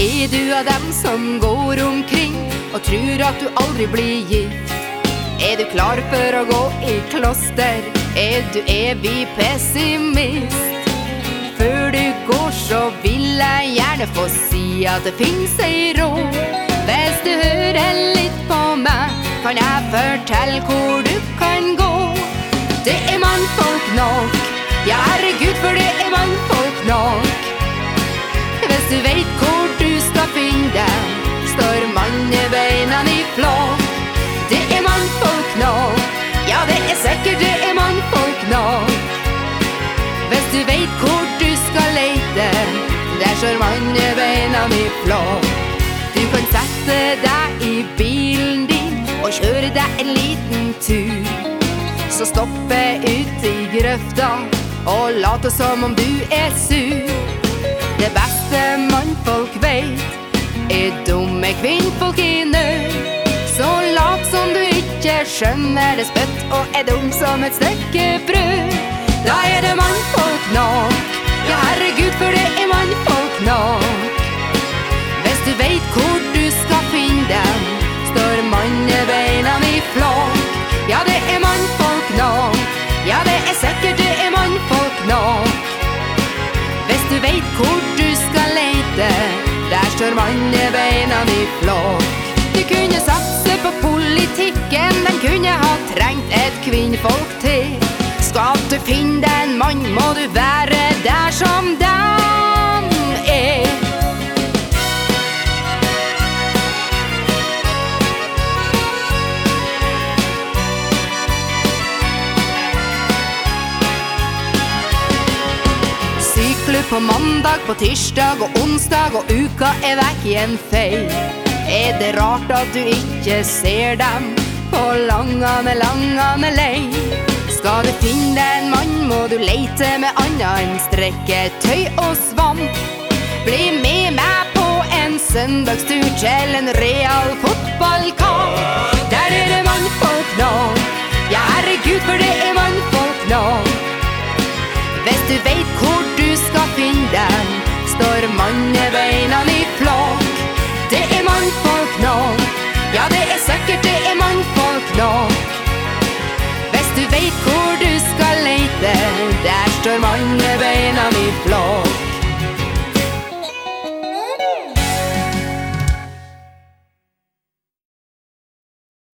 av dem som går omkring og tror at du aldri blir gitt? Er du klar for å gå i kloster? Er du evig pessimist? Før du går, så vil jeg gjerne få si at det fins ei råd. Hvis du hører litt på meg, kan jeg fortelle hvor du kan gå. Det er mannfolk nok. Ja, herregud, for det mannebeina i flokk. Du kan sette deg i bilen din og kjøre deg en liten tur. Så stoppe ut i grøfta og late som om du er sur. Det beste mannfolk veit, er dumme kvinnfolk i nød. Så lat som du ikke skjønner det spytt og er dum som et stykke brød. Da er det mannfolk nok. Ja, herregud, for det er mannfolk der står mannebeina i flokk. Du kunne satse på politikken, den kunne ha trengt et kvinnfolk til. Skal du finne deg en mann, må du være der som Sykler på mandag, på tirsdag og onsdag, og uka er vekk i en fei. Er det rart at du ikke ser dem på langane, langane lei? Skal du finne deg en mann, må du leite med anna enn strikketøy og svamp. Bli med meg på en søndagstur til en real fotballkamp. Der er det mannfolk nå. Ja, Ja, det er ain't säkert det in.